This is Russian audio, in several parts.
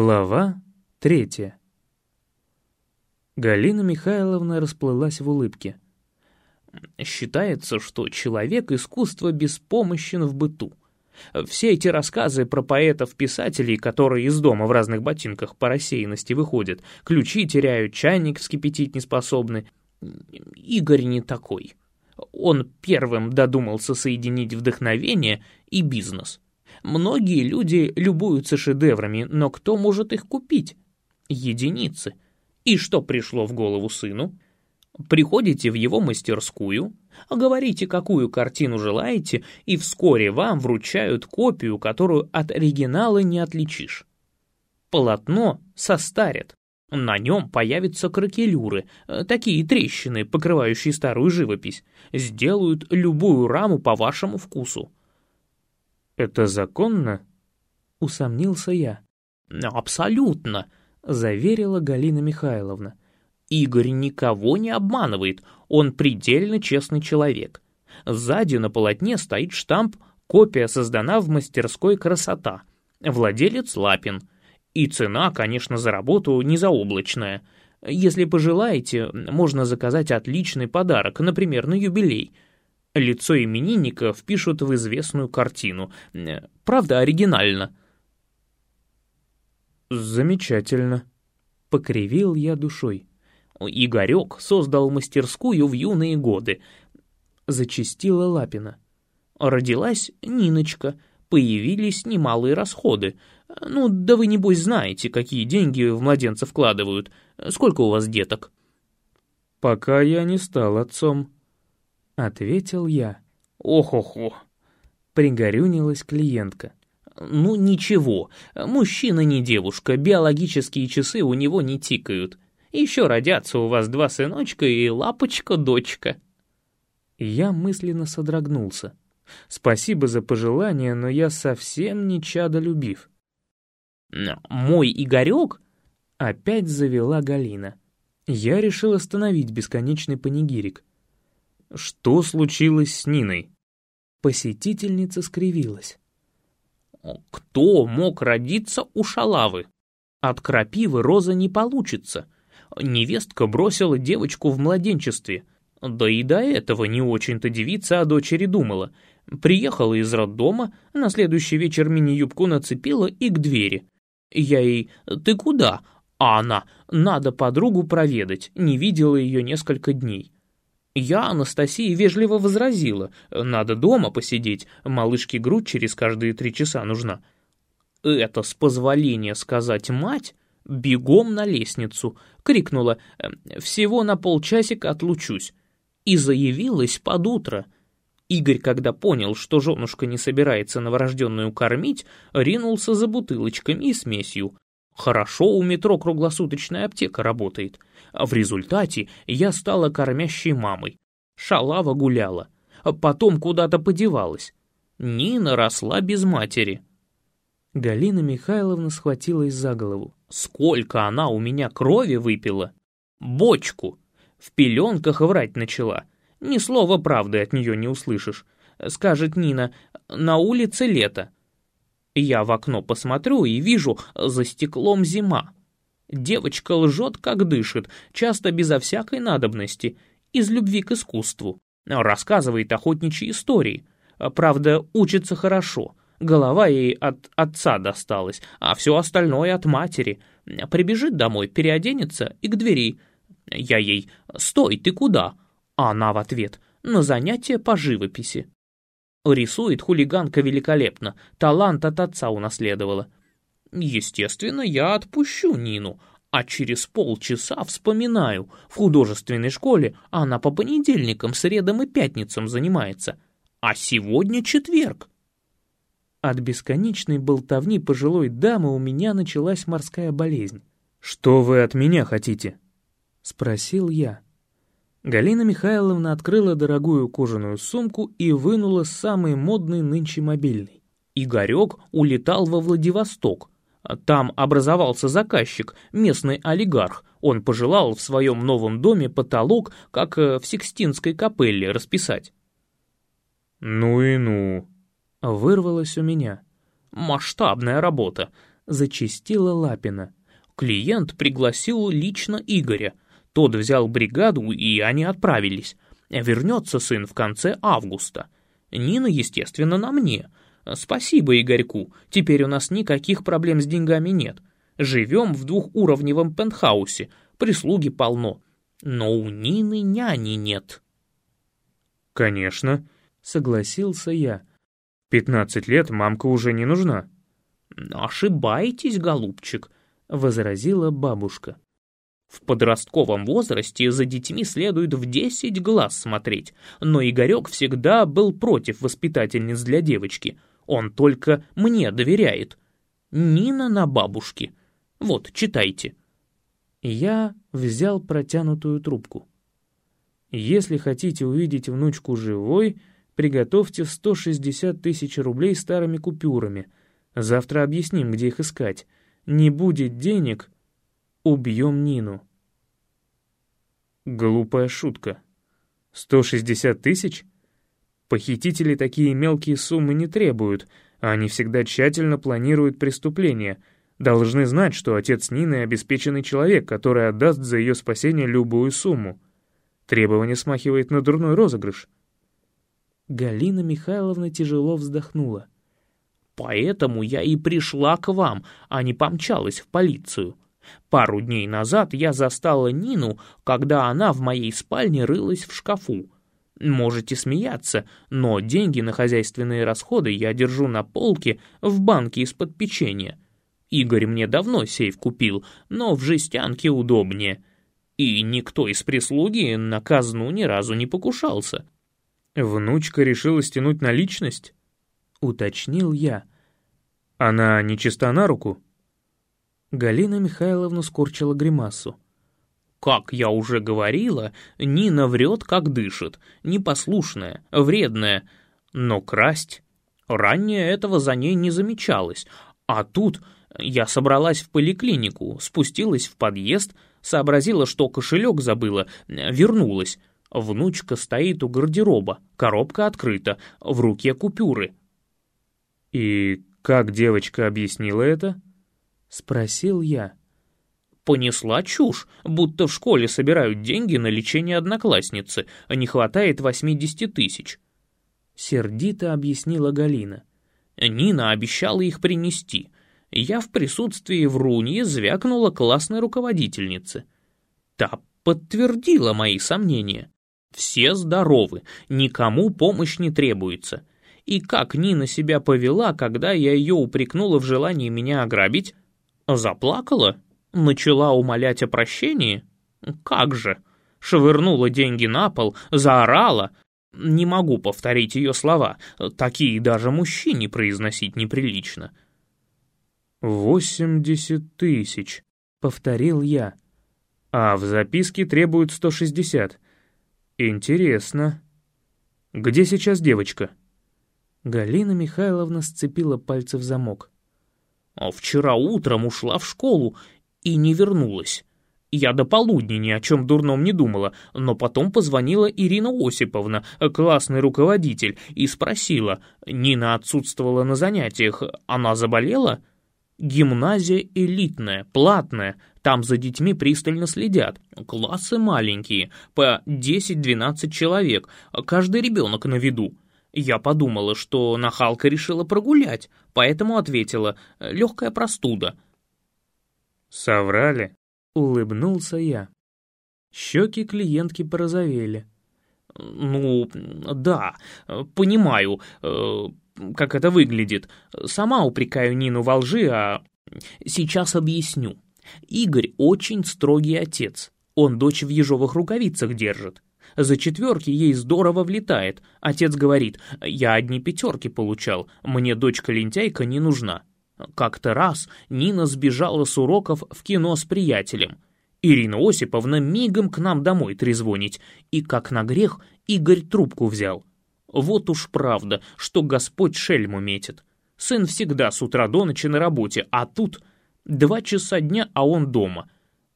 Глава третья. Галина Михайловна расплылась в улыбке. Считается, что человек искусство беспомощен в быту. Все эти рассказы про поэтов-писателей, которые из дома в разных ботинках по рассеянности выходят, ключи теряют, чайник вскипятить не способны. Игорь не такой. Он первым додумался соединить вдохновение и бизнес. Многие люди любуются шедеврами, но кто может их купить? Единицы. И что пришло в голову сыну? Приходите в его мастерскую, говорите, какую картину желаете, и вскоре вам вручают копию, которую от оригинала не отличишь. Полотно состарят. На нем появятся кракелюры, такие трещины, покрывающие старую живопись. Сделают любую раму по вашему вкусу. «Это законно?» — усомнился я. «Абсолютно», — заверила Галина Михайловна. «Игорь никого не обманывает, он предельно честный человек. Сзади на полотне стоит штамп «Копия создана в мастерской красота». Владелец Лапин. И цена, конечно, за работу не заоблачная. Если пожелаете, можно заказать отличный подарок, например, на юбилей — Лицо именинника впишут в известную картину. Правда, оригинально. Замечательно. Покривил я душой. Игорек создал мастерскую в юные годы. Зачистила Лапина. Родилась Ниночка, появились немалые расходы. Ну, да вы, небось, знаете, какие деньги в младенца вкладывают. Сколько у вас деток? Пока я не стал отцом, ответил я. «Ох-охо!» — пригорюнилась клиентка. «Ну ничего, мужчина не девушка, биологические часы у него не тикают. Еще родятся у вас два сыночка и лапочка-дочка». Я мысленно содрогнулся. Спасибо за пожелание, но я совсем не чадолюбив. «Мой Игорек?» — опять завела Галина. Я решил остановить бесконечный панигирик. Что случилось с Ниной? Посетительница скривилась. Кто мог родиться у шалавы? От крапивы роза не получится. Невестка бросила девочку в младенчестве. Да и до этого не очень-то девица о дочери думала. Приехала из роддома, на следующий вечер мини-юбку нацепила и к двери. Я ей «Ты куда?» А она «Надо подругу проведать, не видела ее несколько дней». Я Анастасии вежливо возразила. Надо дома посидеть, малышке грудь через каждые три часа нужна. Это, с позволения сказать мать, бегом на лестницу, крикнула «Всего на полчасика отлучусь» и заявилась под утро. Игорь, когда понял, что женушка не собирается новорожденную кормить, ринулся за бутылочками и смесью. Хорошо у метро круглосуточная аптека работает. В результате я стала кормящей мамой. Шалава гуляла. Потом куда-то подевалась. Нина росла без матери. Галина Михайловна схватилась за голову. Сколько она у меня крови выпила? Бочку. В пеленках врать начала. Ни слова правды от нее не услышишь. Скажет Нина, на улице лето. Я в окно посмотрю и вижу, за стеклом зима. Девочка лжет, как дышит, часто безо всякой надобности, из любви к искусству. Рассказывает охотничьи истории. Правда, учится хорошо. Голова ей от отца досталась, а все остальное от матери. Прибежит домой, переоденется и к двери. Я ей «Стой, ты куда?» Она в ответ «На занятия по живописи». Рисует хулиганка великолепно, талант от отца унаследовала. Естественно, я отпущу Нину, а через полчаса вспоминаю, в художественной школе она по понедельникам, средам и пятницам занимается, а сегодня четверг. От бесконечной болтовни пожилой дамы у меня началась морская болезнь. «Что вы от меня хотите?» — спросил я. Галина Михайловна открыла дорогую кожаную сумку и вынула самый модный нынче мобильный. Игорек улетал во Владивосток. Там образовался заказчик, местный олигарх. Он пожелал в своем новом доме потолок, как э, в Сикстинской капелле, расписать. «Ну и ну!» — вырвалось у меня. «Масштабная работа. Зачистила Лапина. Клиент пригласил лично Игоря. Тот взял бригаду, и они отправились. Вернется сын в конце августа. Нина, естественно, на мне. Спасибо Игорьку, теперь у нас никаких проблем с деньгами нет. Живем в двухуровневом пентхаусе, прислуги полно. Но у Нины няни нет. Конечно, согласился я. Пятнадцать лет мамка уже не нужна. Ошибаетесь, голубчик, возразила бабушка. В подростковом возрасте за детьми следует в десять глаз смотреть, но Игорек всегда был против воспитательниц для девочки. Он только мне доверяет. Нина на бабушке. Вот, читайте. Я взял протянутую трубку. Если хотите увидеть внучку живой, приготовьте 160 тысяч рублей старыми купюрами. Завтра объясним, где их искать. Не будет денег, убьем Нину. Глупая шутка. 160 тысяч? Похитители такие мелкие суммы не требуют, а они всегда тщательно планируют преступления. Должны знать, что отец Нины обеспеченный человек, который отдаст за ее спасение любую сумму. Требование смахивает на дурной розыгрыш. Галина Михайловна тяжело вздохнула. «Поэтому я и пришла к вам, а не помчалась в полицию. Пару дней назад я застала Нину, когда она в моей спальне рылась в шкафу. Можете смеяться, но деньги на хозяйственные расходы я держу на полке в банке из-под печенья. Игорь мне давно сейф купил, но в жестянке удобнее. И никто из прислуги на казну ни разу не покушался. «Внучка решила стянуть наличность?» — уточнил я. «Она не чиста на руку?» Галина Михайловна скорчила гримасу. «Как я уже говорила, Нина врет, как дышит, непослушная, вредная. Но красть... Ранее этого за ней не замечалось, а тут я собралась в поликлинику, спустилась в подъезд, сообразила, что кошелек забыла, вернулась. Внучка стоит у гардероба, коробка открыта, в руке купюры». «И как девочка объяснила это?» — спросил я. Понесла чушь, будто в школе собирают деньги на лечение одноклассницы, а не хватает 80 тысяч. Сердито объяснила Галина. Нина обещала их принести. Я в присутствии Вруньи звякнула классной руководительнице. Та подтвердила мои сомнения. Все здоровы, никому помощь не требуется. И как Нина себя повела, когда я ее упрекнула в желании меня ограбить, Заплакала? Начала умолять о прощении? Как же? Швырнула деньги на пол, заорала. Не могу повторить ее слова, такие даже мужчине произносить неприлично. «Восемьдесят тысяч», — повторил я. «А в записке требуют сто шестьдесят. Интересно. Где сейчас девочка?» Галина Михайловна сцепила пальцы в замок. А вчера утром ушла в школу и не вернулась. Я до полудня ни о чем дурном не думала, но потом позвонила Ирина Осиповна, классный руководитель, и спросила, Нина отсутствовала на занятиях, она заболела? Гимназия элитная, платная, там за детьми пристально следят. Классы маленькие, по 10-12 человек, каждый ребенок на виду. Я подумала, что нахалка решила прогулять, поэтому ответила «легкая простуда». «Соврали?» — улыбнулся я. Щеки клиентки порозовели. «Ну, да, понимаю, э, как это выглядит. Сама упрекаю Нину во лжи, а сейчас объясню. Игорь очень строгий отец. Он дочь в ежовых рукавицах держит. За четверки ей здорово влетает. Отец говорит, я одни пятерки получал, мне дочка-лентяйка не нужна. Как-то раз Нина сбежала с уроков в кино с приятелем. Ирина Осиповна мигом к нам домой трезвонить, и, как на грех, Игорь трубку взял. Вот уж правда, что Господь шельму метит. Сын всегда с утра до ночи на работе, а тут два часа дня, а он дома.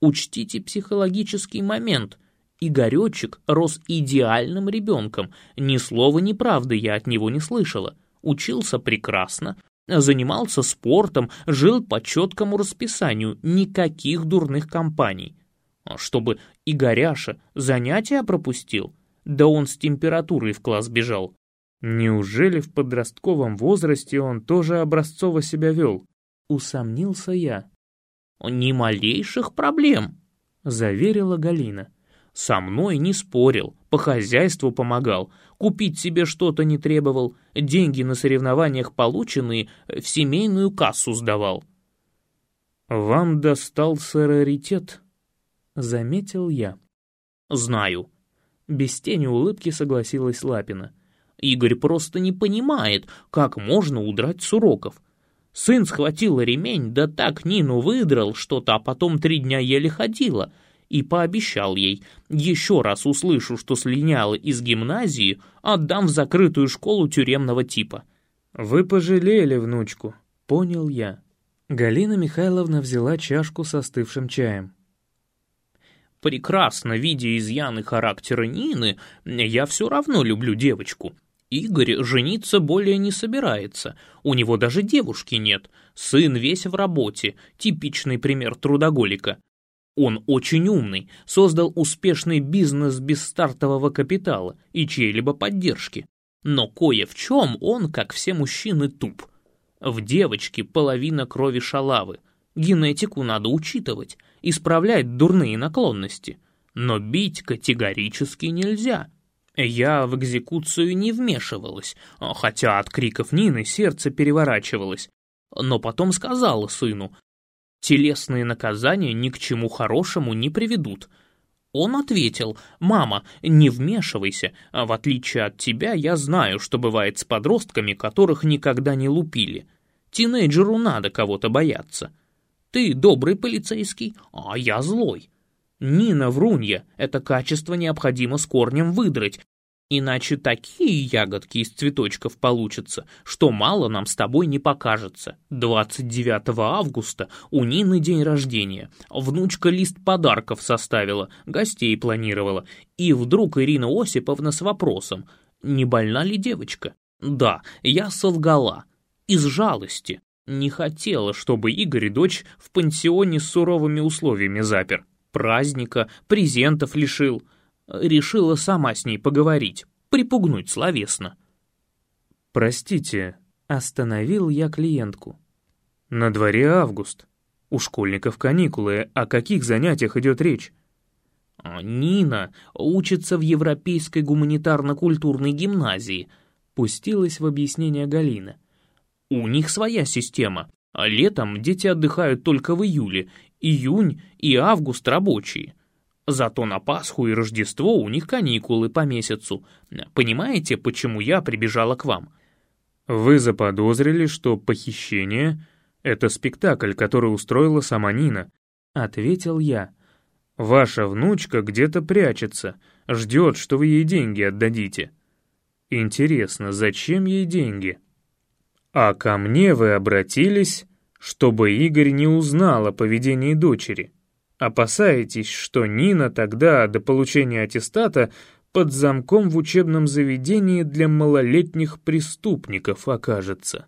Учтите психологический момент. Игоречек рос идеальным ребенком, ни слова ни правды я от него не слышала. Учился прекрасно, Занимался спортом, жил по четкому расписанию, никаких дурных компаний. А чтобы Игоряша занятия пропустил, да он с температурой в класс бежал. Неужели в подростковом возрасте он тоже образцово себя вел? Усомнился я. «Ни малейших проблем», — заверила Галина. «Со мной не спорил, по хозяйству помогал, купить себе что-то не требовал, деньги на соревнованиях полученные в семейную кассу сдавал». «Вам достался раритет», — заметил я. «Знаю». Без тени улыбки согласилась Лапина. «Игорь просто не понимает, как можно удрать с уроков. Сын схватил ремень, да так Нину выдрал что-то, а потом три дня еле ходила. И пообещал ей, еще раз услышу, что слиняла из гимназии, отдам в закрытую школу тюремного типа. «Вы пожалели внучку», — понял я. Галина Михайловна взяла чашку с остывшим чаем. Прекрасно видя изъяны характера Нины, я все равно люблю девочку. Игорь жениться более не собирается, у него даже девушки нет, сын весь в работе, типичный пример трудоголика. Он очень умный, создал успешный бизнес без стартового капитала и чьей-либо поддержки. Но кое в чем он, как все мужчины, туп. В девочке половина крови шалавы. Генетику надо учитывать, исправлять дурные наклонности. Но бить категорически нельзя. Я в экзекуцию не вмешивалась, хотя от криков Нины сердце переворачивалось. Но потом сказала сыну, телесные наказания ни к чему хорошему не приведут. Он ответил, «Мама, не вмешивайся, в отличие от тебя я знаю, что бывает с подростками, которых никогда не лупили. Тинейджеру надо кого-то бояться. Ты добрый полицейский, а я злой. Нина врунья, это качество необходимо с корнем выдрать, иначе такие ягодки из цветочков получатся, что мало нам с тобой не покажется. 29 августа у Нины день рождения, внучка лист подарков составила, гостей планировала, и вдруг Ирина Осиповна с вопросом, не больна ли девочка? Да, я солгала, из жалости. Не хотела, чтобы Игорь дочь в пансионе с суровыми условиями запер праздника, презентов лишил. Решила сама с ней поговорить, припугнуть словесно. «Простите», — остановил я клиентку. «На дворе август. У школьников каникулы. О каких занятиях идет речь?» «А «Нина учится в Европейской гуманитарно-культурной гимназии», — пустилась в объяснение Галина. «У них своя система. Летом дети отдыхают только в июле, июнь и август рабочие. Зато на Пасху и Рождество у них каникулы по месяцу. Понимаете, почему я прибежала к вам? Вы заподозрили, что похищение — это спектакль, который устроила сама Нина, — ответил я. Ваша внучка где-то прячется, ждет, что вы ей деньги отдадите. Интересно, зачем ей деньги? А ко мне вы обратились чтобы Игорь не узнал о поведении дочери. Опасаетесь, что Нина тогда, до получения аттестата, под замком в учебном заведении для малолетних преступников окажется.